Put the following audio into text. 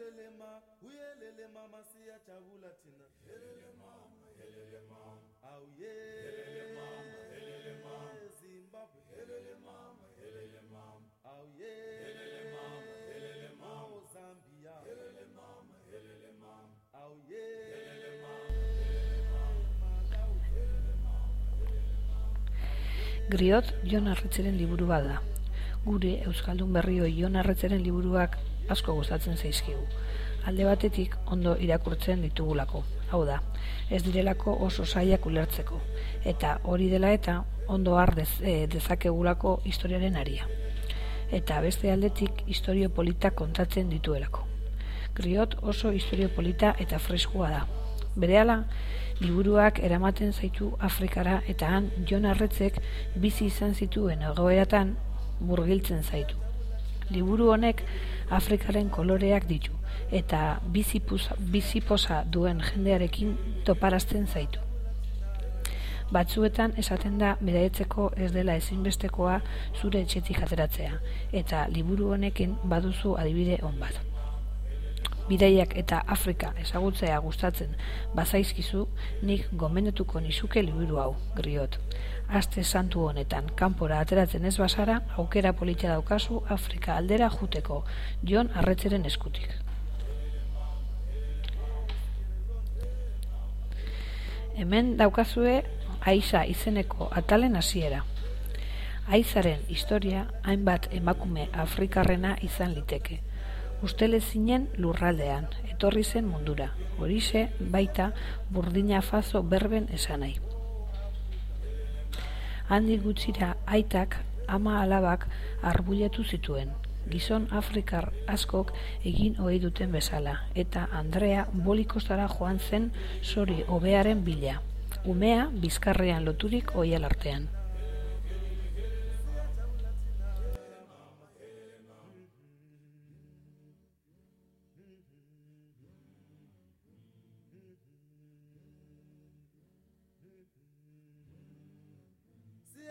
uyelele ma uyelele mama siyajabula thina. Helele mama helele mama. Awuye helele mama helele mama. Zimbabwe helele mama helele mama. Awuye helele mama helele mama. Zambia helele mama helele mama. Awuye helele mama Griot Jon Arretzeren liburu bat da. Gure Euskaldun berrio Jon Arretzeren liburuak asko gustatzen zaizkigu. Alde batetik ondo irakurtzen ditugulako. Hau da, ez direlako oso zailak ulertzeko. Eta hori dela eta ondo har dez, e, dezakegulako historiaren aria. Eta beste aldetik historio polita kontatzen dituelako. Griot oso historio polita eta freskua da. Berehala, liburuak eramaten zaitu Afrikara eta han Jon Arretzek bizi izan zituen egoeratan murgiltzen zaitu. Liburu honek Afrikaren koloreak ditu eta bizipuza, biziposa duen jendearekin toparazten zaitu. Batzuetan esaten da bidaietzeko ez dela ezinbestekoa zure etxetik ateratzea eta liburu honekin baduzu adibide on bat bidaiak eta Afrika ezagutzea gustatzen bazaizkizu, nik gomendatuko nizuke liburu hau, griot. Aste santu honetan, kanpora ateratzen ez basara, aukera politia daukazu Afrika aldera juteko, Jon Arretzeren eskutik. Hemen daukazue Aiza izeneko atalen hasiera. Aizaren historia hainbat emakume Afrikarrena izan liteke ustele zinen lurraldean, etorri zen mundura, horixe baita burdina fazo berben esanai. Handi gutxira aitak ama alabak arbulatu zituen, gizon Afrikar askok egin ohi duten bezala, eta Andrea bolikostara joan zen sori hobearen bila, umea bizkarrean loturik oial artean.